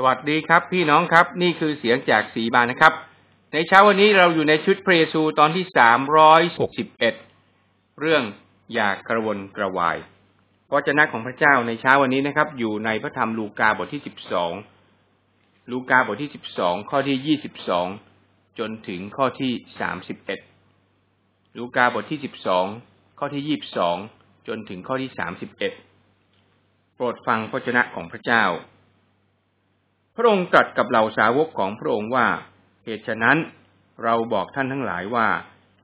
สวัสดีครับพี่น้องครับนี่คือเสียงจากสีบานนะครับ ในเช้าวันนี้เราอยู่ในชุดพระเยซูตอนที่สามร้อยหกสิบเอ็ดเรื่องอย่ากระวนกระวายพระเจ้าของพระเจ้าในเช้าวันนี้นะครับ อยู่ในพระธรรมลูกาบทที่สิบสองลูกาบทที่สิบสองข้อที่ยี่สิบสองจนถึงข้อที่สามสิบเอ็ดลูกาบทที่สิบสองข้อที่ยี่บสองจนถึงข้อที่สามสิบเอ็ดโปรดฟังพระเจ้าของพระเจ้า พระองค์ตรัสกับเหล่าสาวกของพระองค์ว่า เหตุฉะนั้นเราบอกท่านทั้งหลายว่า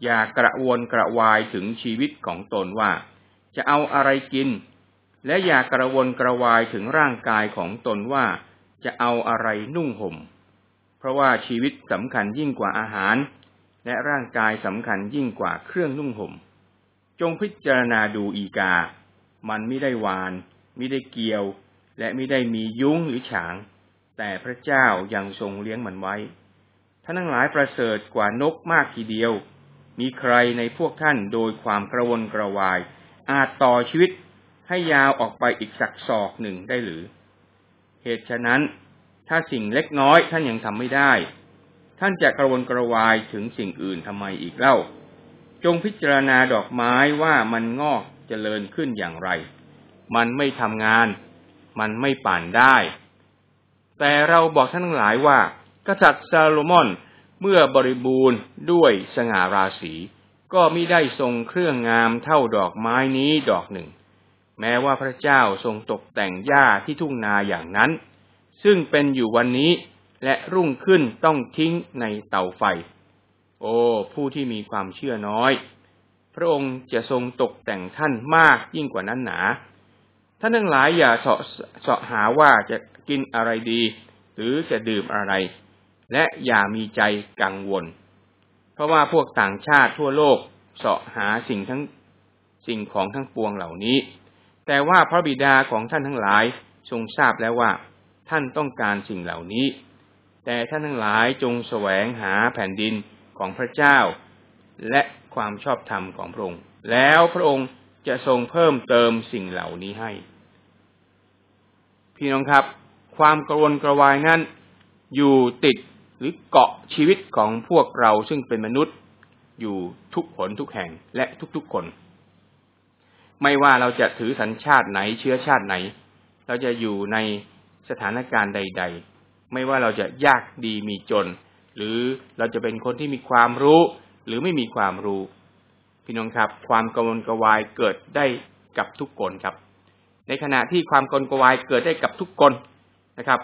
อย่ากระวนกระวายถึงชีวิตของตนว่า จะเอาอะไรกิน และอย่ากระวนกระวายถึงร่างกายของตนว่า จะเอาอะไรนุ่งห่ม เพราะว่าชีวิตสำคัญยิ่งกว่าอาหาร และร่างกายสำคัญยิ่งกว่าเครื่องนุ่งห่ม จงพิจารณาดูอีกา มันไม่ได้วานไม่ได้เกี่ยว และไม่ได้มียุ้งหรือฉาง แต่พระเจ้ายังทรงเลี้ยงมันไว้ ท่านทั้งหลายประเสริฐกว่านกมากทีเดียว มีใครในพวกท่านโดยความกระวนกระวาย อาจต่อชีวิตให้ยาวออกไปอีกสักศอกหนึ่งได้หรือ เหตุฉะนั้น ถ้าสิ่งเล็กน้อยท่านยังทำไม่ได้ ท่านจะกระวนกระวายถึงสิ่งอื่นทำไมอีกเล่า จงพิจารณาดอกไม้ว่ามันงอกจเจริญขึ้นอย่างไร มันไม่ทำงาน มันไม่ป่านได้ แต่เราบอกท่านทั้งหลายว่า กษัตริย์ซาโลมอนเมื่อบริบูรณ์ด้วยสง่าราศีก็มิได้ทรงเครื่องงามเท่าดอกไม้นี้ดอกหนึ่ง แม้ว่าพระเจ้าทรงตกแต่งหญ้าที่ทุ่งนาอย่างนั้น ซึ่งเป็นอยู่วันนี้และรุ่งขึ้นต้องทิ้งในเตาไฟ โอ้ผู้ที่มีความเชื่อน้อย พระองค์จะทรงตกแต่งท่านมากยิ่งกว่านั้นหนา ท่านทั้งหลายอย่าเสาะเสาะหาว่าจะ กินอะไรดี หรือจะดื่มอะไร และอย่ามีใจกังวล เพราะว่าพวกต่างชาติทั่วโลกเสาะหาสิ่งทั้งสิ่งของทั้งปวงเหล่านี้ แต่ว่าพระบิดาของท่านทั้งหลายทรงทราบแล้วว่า ท่านต้องการสิ่งเหล่านี้ แต่ท่านทั้งหลายจงแสวงหาแผ่นดินของพระเจ้า และความชอบธรรมของพระองค์ แล้วพระองค์จะทรงเพิ่มเติมสิ่งเหล่านี้ให้ พี่น้องครับ ความกระวนกระวายนั้น อยู่ติดหรือเกาะชีวิตของพวกเราซึ่งเป็นมนุษย์ อยู่ทุกผลทุกแห่งและทุกๆคน ไม่ว่าเราจะถือสัญชาติไหนเชื้อชาติไหน เราจะอยู่ในสถานการณ์ใด ๆ ไม่ว่าเราจะยากดีมีจน หรือเราจะเป็นคนที่มีความรู้ หรือไม่มีความรู้ พี่น้องครับ ความกังวลกวายเกิดได้กับทุกคนครับ ในขณะที่ความกังวลกวายเกิดได้กับทุกคน นะครับ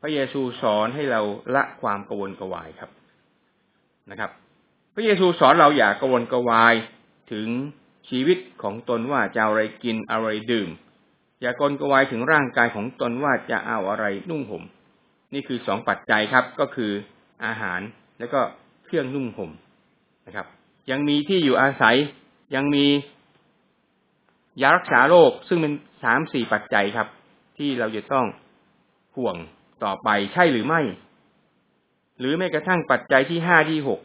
พระเยซูสอนให้เราละความกังวลกวายครับนะครับ พระเยซูสอนเราอย่ากังวลกวายถึงชีวิตของตนว่าจะอะไรกินอะไรดื่ม อย่ากังวลกวายถึงร่างกายของตนว่าจะเอาอะไรนุ่งห่ม นี่คือสองปัจจัยครับก็คืออาหารและก็เครื่องนุ่งห่มนะครับ ยังมีที่อยู่อาศัยยังมียารักษาโรคซึ่งเป็นสามสี่ปัจจัยครับ ที่เราจะต้อง ห่วงต่อไปใช่หรือไม่ หรือแม้กระทั่งปัจจัยที่ห้าที่หก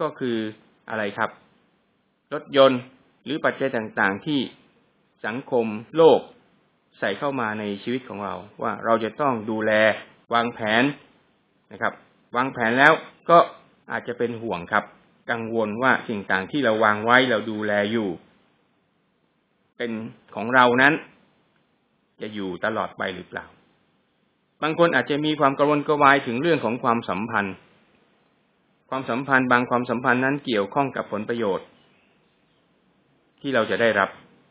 ก็คืออะไรครับ รถยนต์หรือปัจจัยต่างๆที่สังคมโลก ใส่เข้ามาในชีวิตของเรา ว่าเราจะต้องดูแลวางแผนนะครับ วางแผนแล้วก็อาจจะเป็นห่วงครับ กังวลว่าสิ่งต่างที่เราวางไว้เราดูแลอยู่ เป็นของเรานั้น จะอยู่ตลอดไปหรือเปล่า บางคนอาจจะมีความกังวลกระวายถึงเรื่องของความสัมพันธ์ ความสัมพันธ์บางความสัมพันธ์นั้นเกี่ยวข้องกับผลประโยชน์ ที่เราจะได้รับ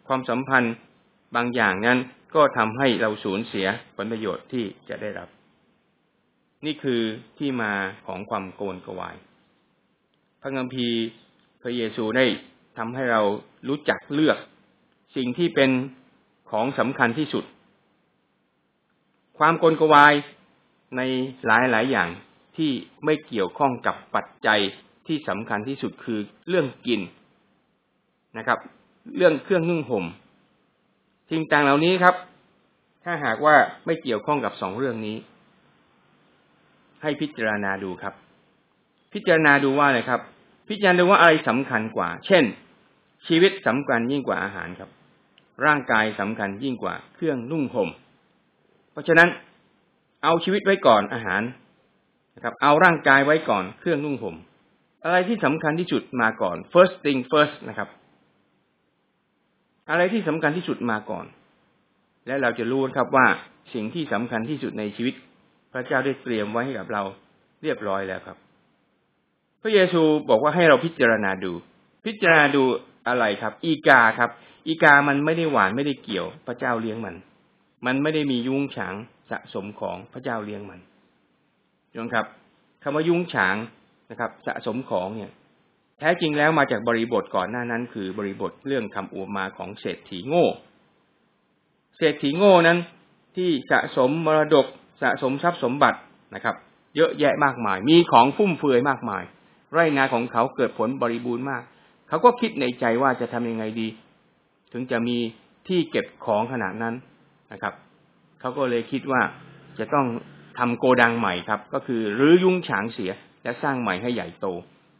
ความสัมพันธ์บางอย่างนั้นก็ทำให้เราสูญเสียผลประโยชน์ที่จะได้รับ นี่คือที่มาของความโกนกวาย พระคัมภีร์พระเยซูได้ทำให้เรารู้จักเลือก สิ่งที่เป็นของสำคัญที่สุด ความกลกวายในหลายหลายอย่างที่ไม่เกี่ยวข้องกับปัจจัยที่สำคัญที่สุดคือเรื่องกินนะครับ เรื่องเครื่องนุ่งห่มสิ่งต่างเหล่านี้ครับ ถ้าหากว่าไม่เกี่ยวข้องกับสองเรื่องนี้ ให้พิจารณาดูครับ พิจารณาดูว่าอะไรครับ พิจารณาดูว่าอะไรสำคัญกว่า เช่น ชีวิตสำคัญยิ่งกว่าอาหารครับ ร่างกายสำคัญยิ่งกว่าเครื่องนุ่งห่ม เพราะฉะนั้นเอาชีวิตไว้ก่อนอาหารนะครับ เอาร่างกายไว้ก่อนเครื่องนุ่งห่มอะไรที่สำคัญที่สุดมาก่อน first thing first นะครับ อะไรที่สำคัญที่สุดมาก่อน และเราจะรู้ครับว่าสิ่งที่สำคัญที่สุดในชีวิต พระเจ้าได้เตรียมไว้ให้กับเราเรียบร้อยแล้วครับ พระเยซูบอกว่าให้เราพิจารณาดู พิจารณาดูอะไรครับ อีกาครับ อีกามันไม่ได้หวานไม่ได้เกี่ยว พระเจ้าเลี้ยงมัน มันไม่ได้มียุ้งฉางสะสมของพระเจ้าเลี้ยงมันยงครับคำว่ายุ้งฉางนะครับ สะสมของเนี่ย แท้จริงแล้วมาจากบริบทก่อนหน้านั้น คือบริบทเรื่องคำอุมาของเศรษฐีโง่ เศรษฐีโง่นั้น ที่สะสมมรดกสะสมทรัพย์สมบัตินะครับ เยอะแยะมากมาย มีของฟุ่มเฟือยมากมาย ไร่นาของเขาเกิดผลบริบูรณ์มาก เขาก็คิดในใจว่าจะทำยังไงดี ถึงจะมีที่เก็บของขนาดนั้น นะครับเขาก็เลยคิดว่าจะต้องทำโกดังใหม่ครับ ก็คือรื้อยุ้งฉางเสียและสร้างใหม่ให้ใหญ่โต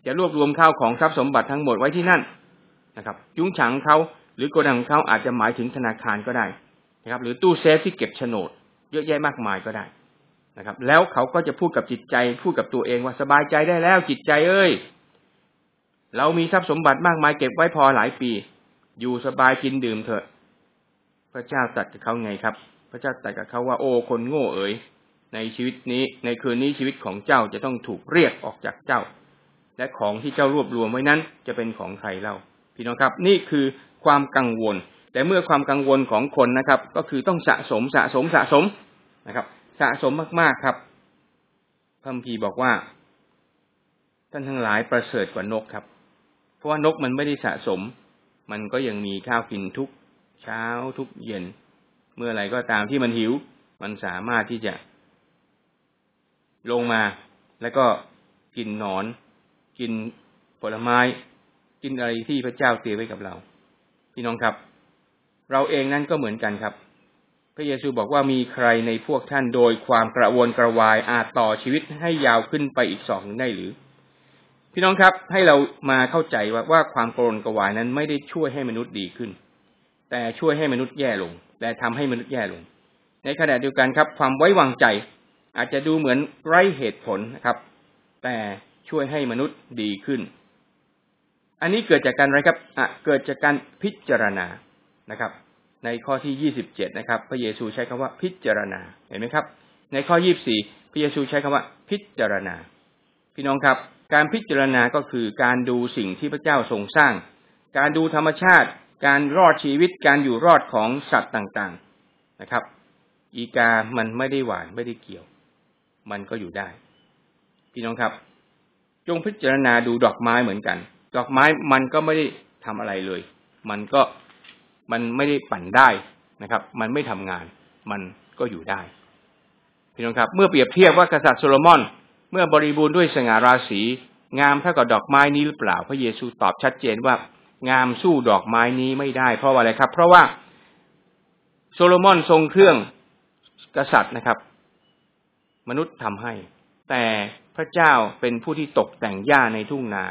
จะรวบรวมข้าวของทรัพย์สมบัติทั้งหมดไว้ที่นั่นนะครับ ยุ้งฉางเขาหรือโกดังของเขาอาจจะหมายถึงธนาคารก็ได้นะครับ หรือตู้เซฟที่เก็บโฉนด เยอะแยะมากมายก็ได้นะครับ แล้วเขาก็จะพูดกับจิตใจพูดกับตัวเองว่าสบายใจได้แล้วจิตใจเอ้ยเรามีทรัพย์สมบัติมากมายเก็บไว้พอหลายปี อยู่สบายกินดื่มเถอะ พระเจ้าตัดกับเขาไงครับ พระเจ้าตัดกับเขาว่าโอ้คนโง่เอ๋ยในชีวิตนี้ในคืนนี้ชีวิตของเจ้าจะต้องถูกเรียกออกจากเจ้า และของที่เจ้ารวบรวมไว้นั้นจะเป็นของใครเล่า พี่น้องครับ นี่คือความกังวล แต่เมื่อความกังวลของคนนะครับ ก็คือต้องสะสมสะสมสะสมนะครับ สะสมมากๆครับพระพีบอกว่า ท่านทั้งหลายประเสริฐกว่านกครับ เพราะว่านกมันไม่ได้สะสม มันก็ยังมีข้าวกินทุก เช้าทุกเย็น เมื่อไรก็ตามที่มันหิว มันสามารถที่จะ ลงมาแล้วก็กินหนอน กินผลไม้ กินอะไรที่พระเจ้าเตรียมไว้กับเรา พี่น้องครับ เราเองนั้นก็เหมือนกันครับ พระเยซูบอกว่ามีใครในพวกท่านโดยความกระวนกระวายอาจต่อชีวิตให้ยาวขึ้นไปอีกสองได้หรือ พี่น้องครับให้เรามาเข้าใจว่าว่าความกระวนกระวายนั้นไม่ได้ช่วยให้มนุษย์ดีขึ้น แต่ช่วยให้มนุษย์แย่ลงแต่ทำให้มนุษย์แย่ลง ในขณะเดียวกันครับ ความไว้วางใจ อาจจะดูเหมือนไร้เหตุผลนะครับ แต่ช่วยให้มนุษย์ดีขึ้น อันนี้เกิดจากการอะไรครับอะเกิดจากการพิจารณานะครับ ในข้อที่ยี่สิบเจ็ดนะครับ พระเยซูใช้คำว่าพิจารณาเห็นไหมครับ ในข้อยี่บสี่พระเยซูใช้คำว่าพิจารณา พี่น้องครับ การพิจารณาก็คือการดูสิ่งที่พระเจ้าทรงสร้าง การดูธรรมชาติ การรอดชีวิตการอยู่รอดของสัตว์ต่างๆนะครับ อีกามันไม่ได้หวานไม่ได้เกี่ยว มันก็อยู่ได้ พี่น้องครับ จงพิจารณาดูดอกไม้เหมือนกัน ดอกไม้มันก็ไม่ได้ทำอะไรเลย มันก็มันไม่ได้ปั่นได้นะครับ มันไม่ทำงาน มันก็อยู่ได้ พี่น้องครับ เมื่อเปรียบเทียบว่ากษัตริย์โซโลมอน เมื่อบริบูรณ์ด้วยสง่าราศีงามเท่ากับดอกไม้นี้หรือเปล่า พระเยซูตอบชัดเจนว่า งามสู้ดอกไม้นี้ไม่ได้ เพราะว่าอะไรครับ เพราะว่าโซโลมอนทรงเครื่องกษัตริย์นะครับ มนุษย์ทำให้ แต่พระเจ้าเป็นผู้ที่ตกแต่งหญ้าในทุ่งนา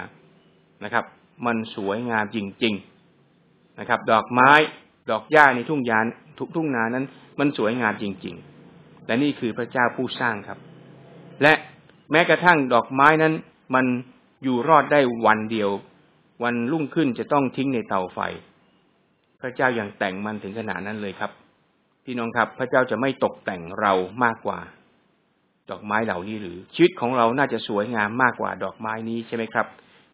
นะครับ มันสวยงามจริง ๆนะครับ ดอกไม้ดอกหญ้าในทุ่งยานทุกทุ่งนานั้น มันสวยงามจริง ๆ และนี่คือพระเจ้าผู้สร้างครับ และแม้กระทั่งดอกไม้นั้น มันอยู่รอดได้วันเดียว วันรุ่งขึ้นจะต้องทิ้งในเตาไฟ พระเจ้ายัางแต่งมันถึงขนาดนั้นเลยครับ พี่น้องครับ พระเจ้าจะไม่ตกแต่งเรามากกว่า ดอกไม้เหล่านี้หรือ ชีวิตของเราน่าจะสวยงามมากกว่าดอกไม้นี้ใช่ไหมครับ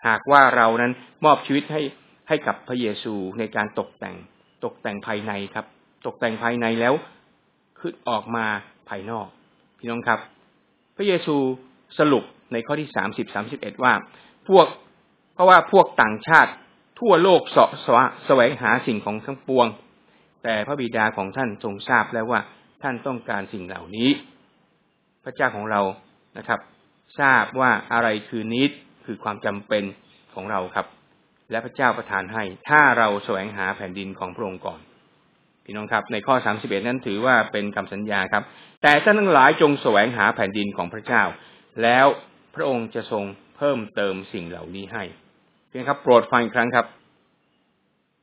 หากว่าเรานั้นมอบชีวิตให้ให้กับพระเยซูในการตกแต่ง ตกแต่งภายในครับ ตกแต่งภายในแล้วขึ้นออกมาภายนอก พี่น้องครับ พระเยซูสรุปในข้อที่สามสิบสามสิบเอ็ดว่า พวก ราะว่าพวกต่างชาติทั่วโลกเสาะสะแสวงหาสิ่งของทั้งปวง แต่พระบิดาของท่านทรงทราบแล้วว่าท่านต้องการสิ่งเหล่านี้ พระเจ้าของเรานะครับ ทราบว่าอะไรคือนิดคือความจำเป็นของเราครับ และพระเจ้าประทานให้ ถ้าเราแสวงหาแผ่นดินของพระองค์ก่อนพี่น้องครับ ในข้อสามสิบเอ็ดนั้นถือว่าเป็นคำสัญญาครับ แต่ท่านทั้งหลายจงแสวงหาแผ่นดินของพระเจ้า แล้วพระองค์จะทรงเพิ่มเติมสิ่งเหล่านี้ให้ เพียงครับโปรดฟังอีกครั้งครับ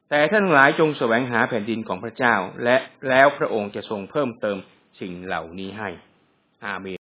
แต่ท่านหลายจงแสวงหาแผ่นดินของพระเจ้า และแล้วพระองค์จะทรงเพิ่มเติมสิ่งเหล่านี้ให้ อาเมน